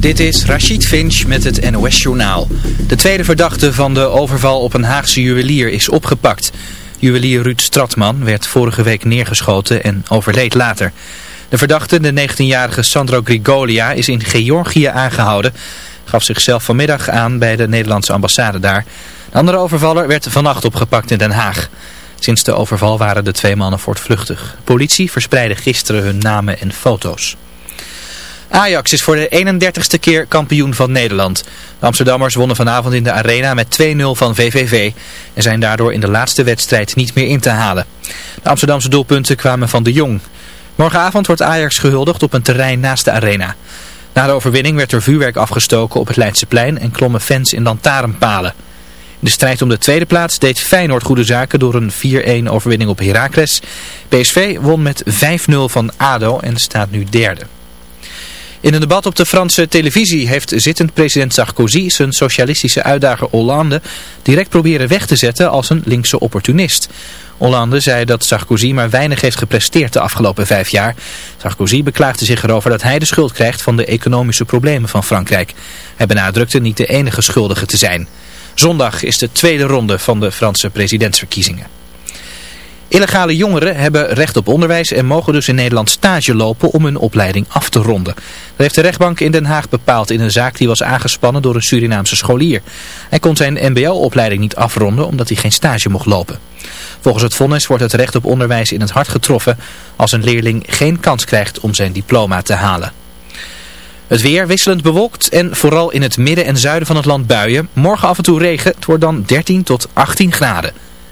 Dit is Rachid Finch met het NOS-journaal. De tweede verdachte van de overval op een Haagse juwelier is opgepakt. Juwelier Ruud Stratman werd vorige week neergeschoten en overleed later. De verdachte, de 19-jarige Sandro Grigolia, is in Georgië aangehouden. Gaf zichzelf vanmiddag aan bij de Nederlandse ambassade daar. De andere overvaller werd vannacht opgepakt in Den Haag. Sinds de overval waren de twee mannen voortvluchtig. Politie verspreidde gisteren hun namen en foto's. Ajax is voor de 31ste keer kampioen van Nederland. De Amsterdammers wonnen vanavond in de arena met 2-0 van VVV en zijn daardoor in de laatste wedstrijd niet meer in te halen. De Amsterdamse doelpunten kwamen van de Jong. Morgenavond wordt Ajax gehuldigd op een terrein naast de arena. Na de overwinning werd er vuurwerk afgestoken op het Leidseplein en klommen fans in lantaarnpalen. In de strijd om de tweede plaats deed Feyenoord goede zaken door een 4-1 overwinning op Heracles. PSV won met 5-0 van ADO en staat nu derde. In een debat op de Franse televisie heeft zittend president Sarkozy zijn socialistische uitdager Hollande direct proberen weg te zetten als een linkse opportunist. Hollande zei dat Sarkozy maar weinig heeft gepresteerd de afgelopen vijf jaar. Sarkozy beklaagde zich erover dat hij de schuld krijgt van de economische problemen van Frankrijk. Hij benadrukte niet de enige schuldige te zijn. Zondag is de tweede ronde van de Franse presidentsverkiezingen. Illegale jongeren hebben recht op onderwijs en mogen dus in Nederland stage lopen om hun opleiding af te ronden. Dat heeft de rechtbank in Den Haag bepaald in een zaak die was aangespannen door een Surinaamse scholier. Hij kon zijn mbo-opleiding niet afronden omdat hij geen stage mocht lopen. Volgens het vonnis wordt het recht op onderwijs in het hart getroffen als een leerling geen kans krijgt om zijn diploma te halen. Het weer wisselend bewolkt en vooral in het midden en zuiden van het land buien. Morgen af en toe regen, het wordt dan 13 tot 18 graden.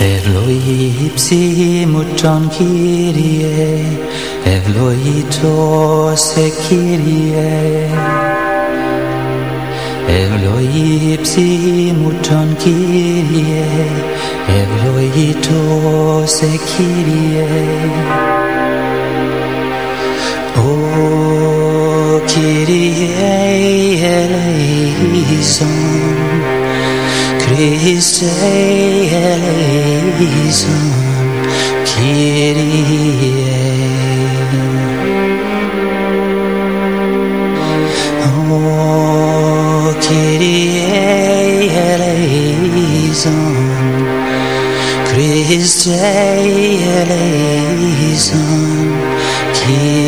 Eveloi psi muton Kyrie, Eveloi se Kyrie. Eveloi psi muton Kyrie, Eveloi se Kyrie. O Kyrie eleison, Christe eleison, Kyrie. O Kyrie eleison, Christe eleison, Kyrie.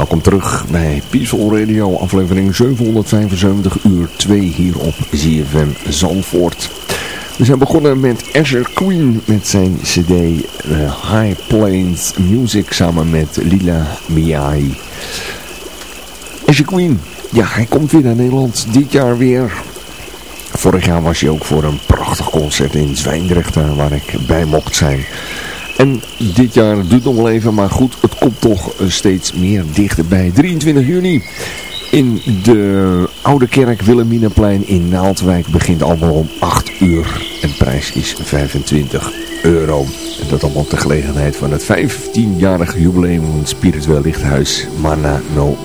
Welkom terug bij Peaceful Radio, aflevering 775 uur 2 hier op ZFM Zandvoort. We zijn begonnen met Azure Queen met zijn cd uh, High Plains Music samen met Lila Miai. Azure Queen, ja hij komt weer naar Nederland, dit jaar weer. Vorig jaar was hij ook voor een prachtig concert in Zwijndrecht waar ik bij mocht zijn. En dit jaar duurt nog wel even, maar goed, het komt toch steeds meer dichterbij. 23 juni in de Oude Kerk Willeminaplein in Naaldwijk begint allemaal om 8 uur. En prijs is 25 euro. En dat allemaal ter gelegenheid van het 15-jarig jubileum van het spiritueel lichthuis Mana no.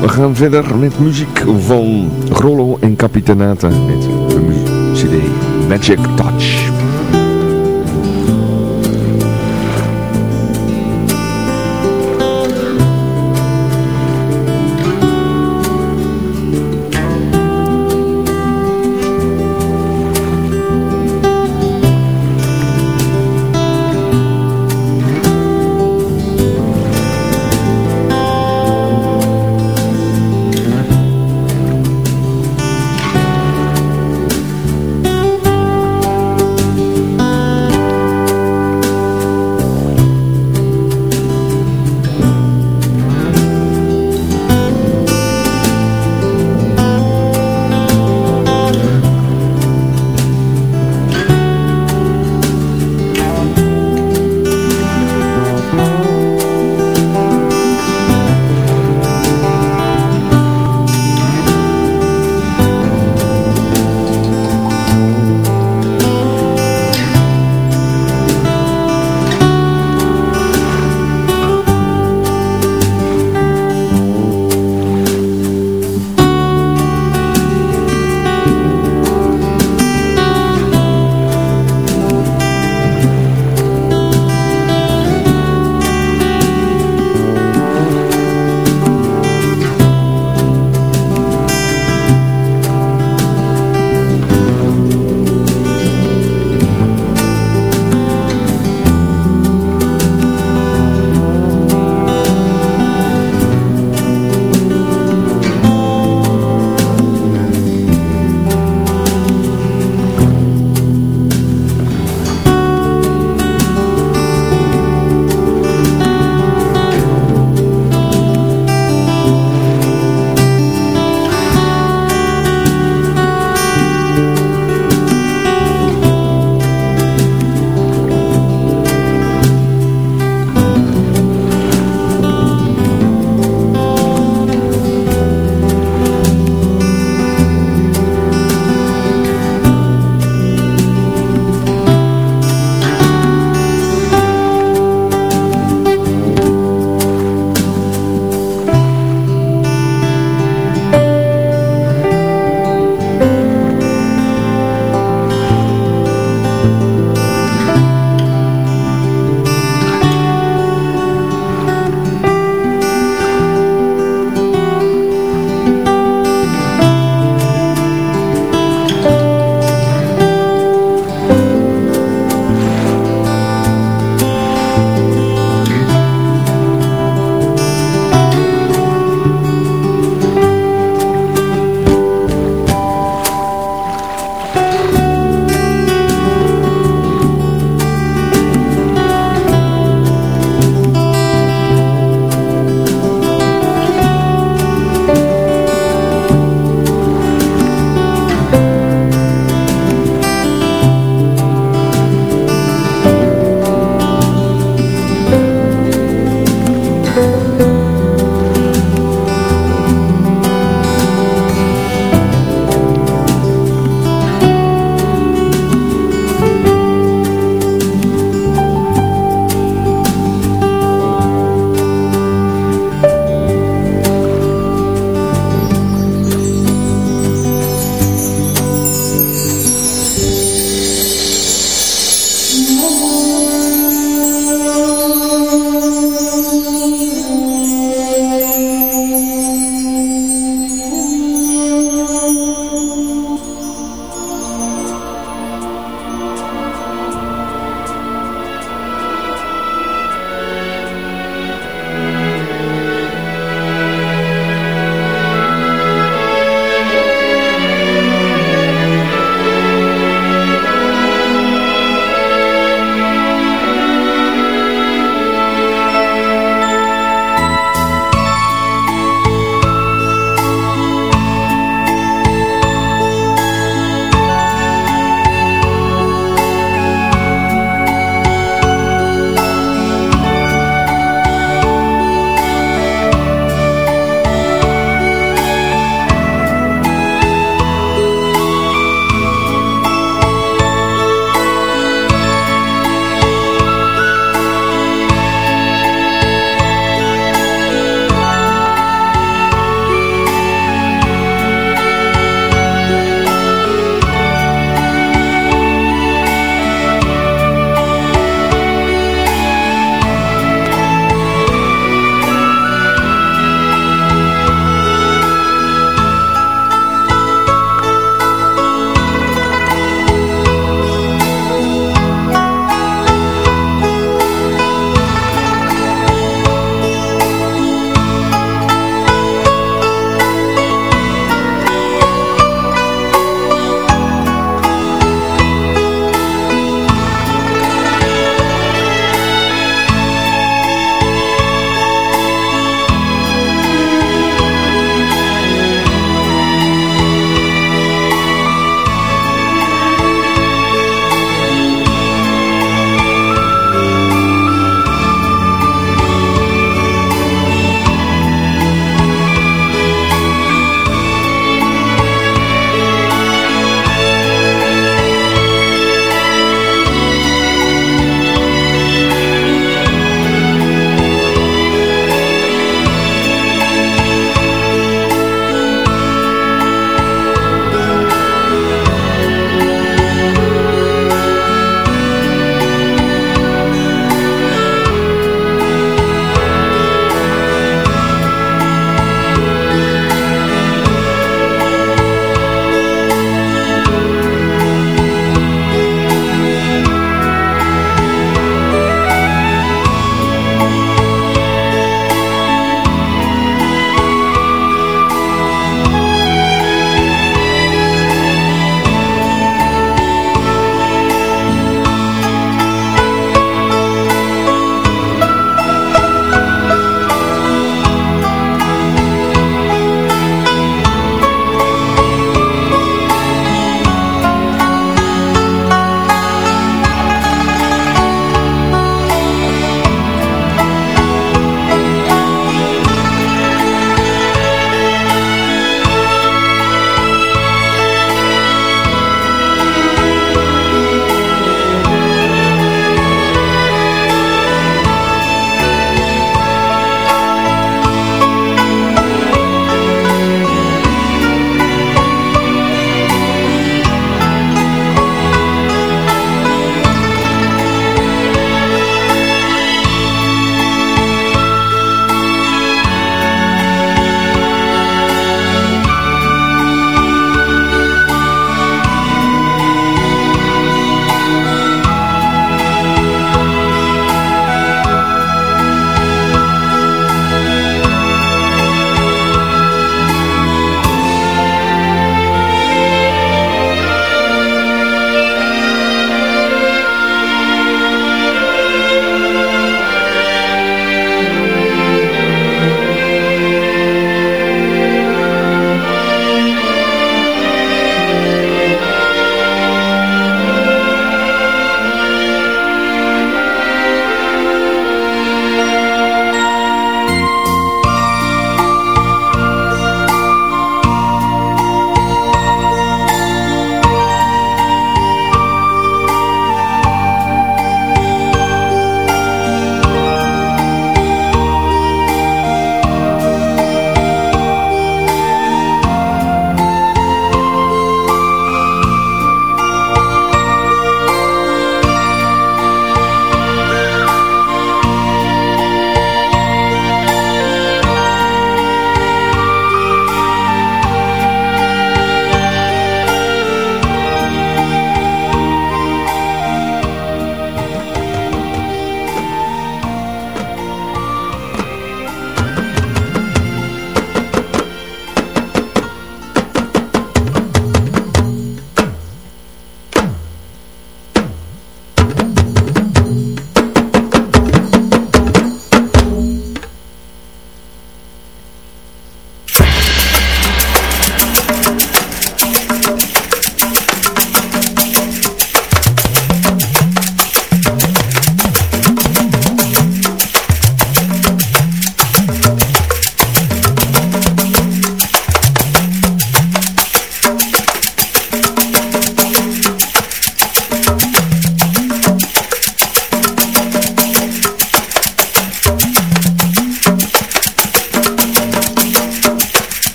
We gaan verder met muziek van Grollo en Capitanata met de CD Magic Touch.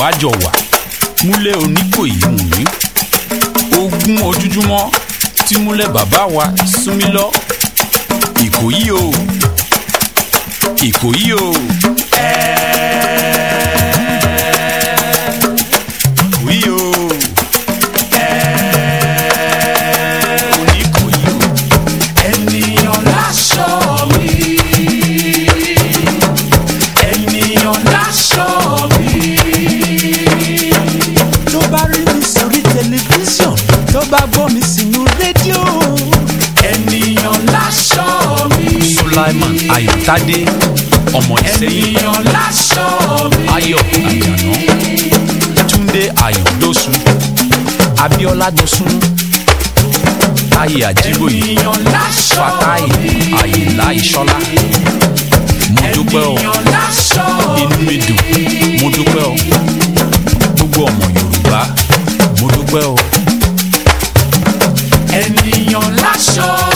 Ọmọ ìwájọwà múlẹ̀ oníkòyí ogún ojújúmọ́ tí múlẹ̀ bàbá wa súnmí lọ. Ìkòyí o. Ìkòyí o. Ìkòyí sulaiman ayọ̀tádé ọmọ mi. ayọ̀ àjànà. Túndé ayọ̀dọ́sùn. Abíọ́lá dọ́sùn táyé àjíbòyè fatai àyìnlá ìṣọ́lá. Mo dúpẹ́ o. Inú mi dùn. Mo dúpẹ́ o. Gbogbo ọmọ yorùbá mo dúpẹ́ o. Ènìyàn láṣọ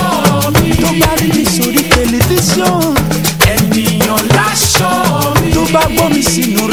tẹlifíṣàn. ènìyàn láṣọ mi. tó bá gbọ́ mi sínú.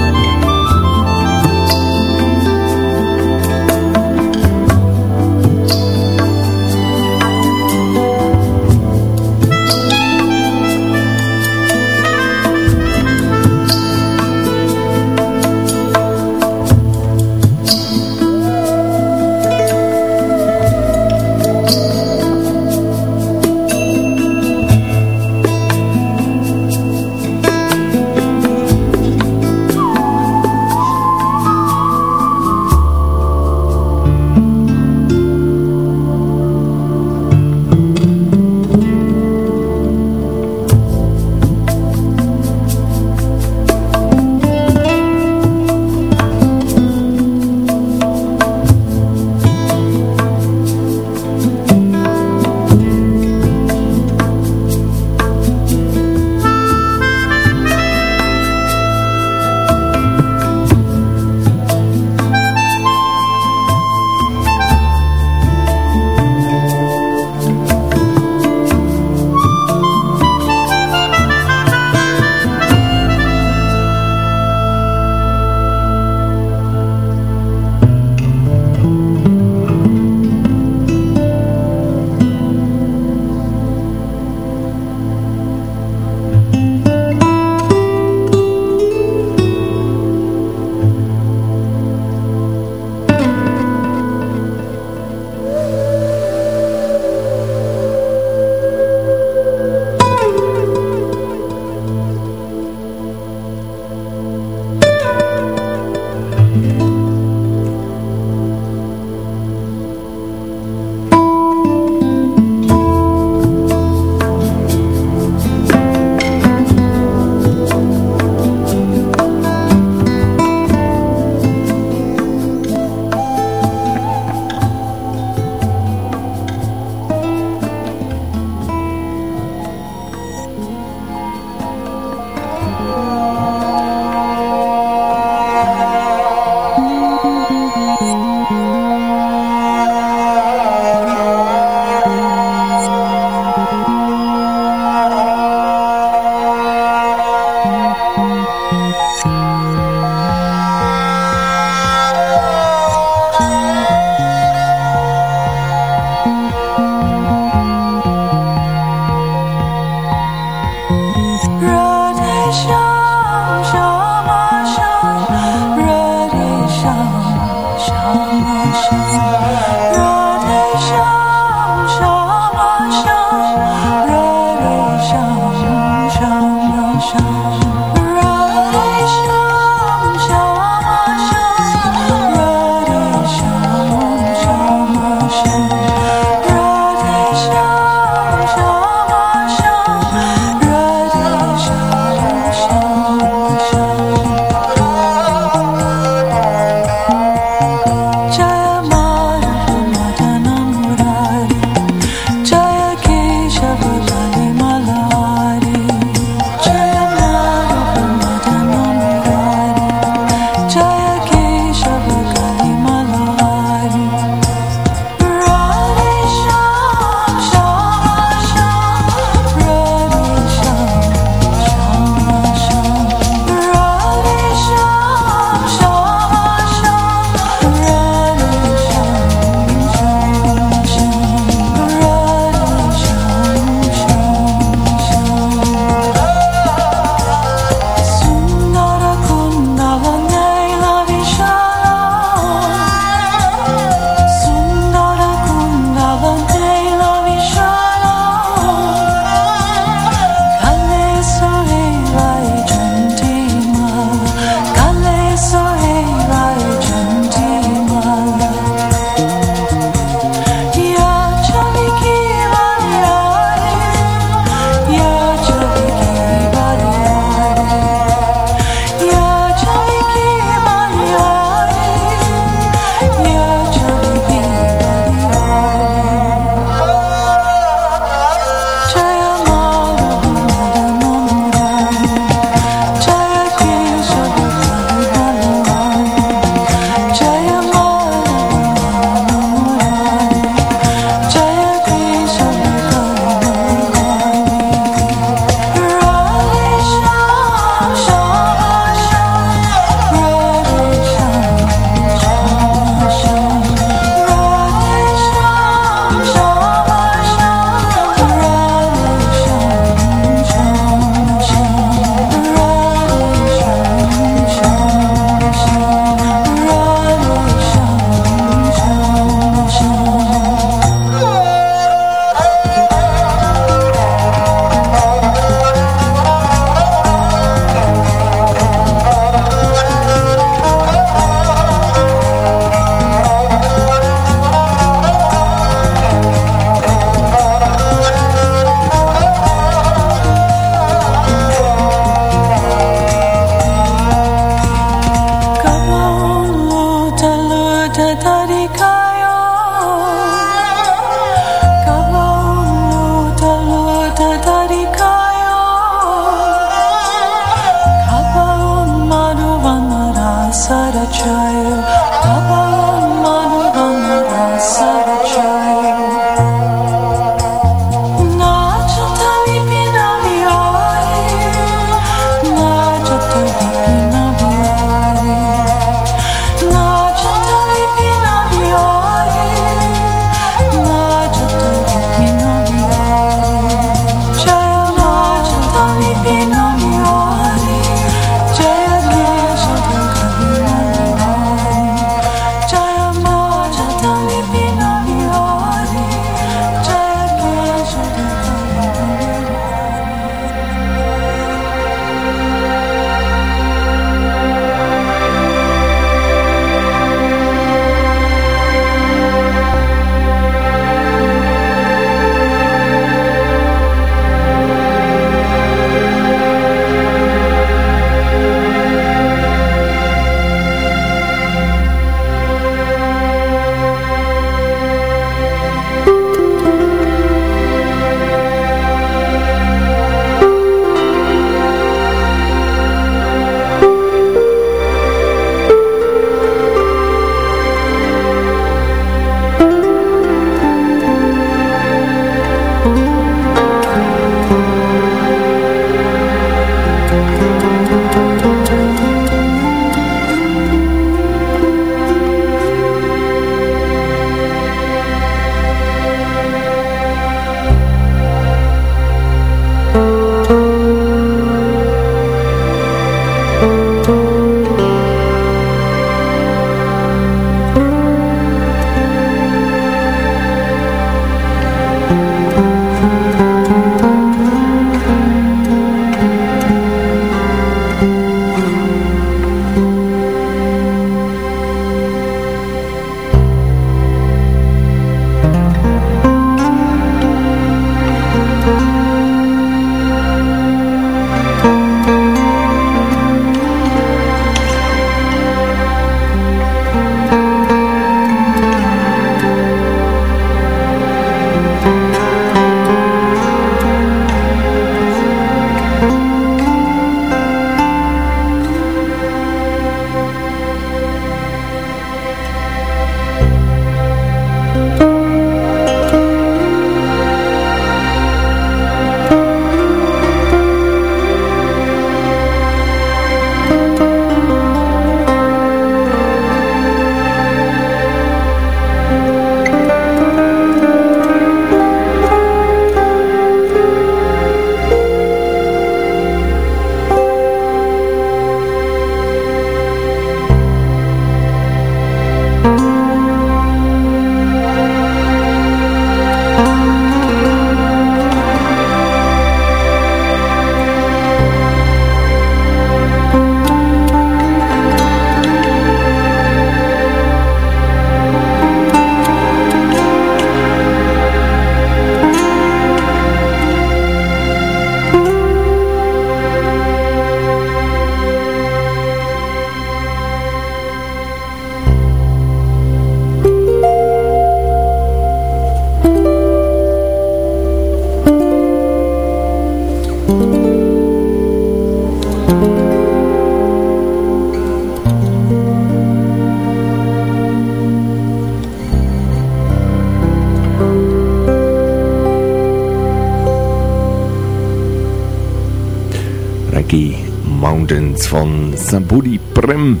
Van Sabudi Prem.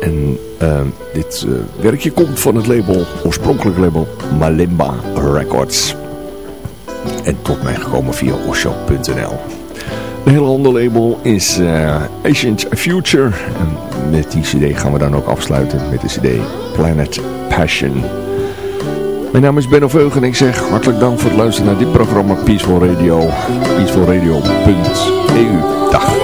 En uh, dit uh, werkje komt van het label, oorspronkelijk label Malimba Records. En tot mij gekomen via osho.nl. Een heel ander label is uh, Ancient Future. En met die cd gaan we dan ook afsluiten met de cd Planet Passion. Mijn naam is Benno Veugen en ik zeg hartelijk dank voor het luisteren naar dit programma Peaceful Radio. peacefulradio.eu Dag.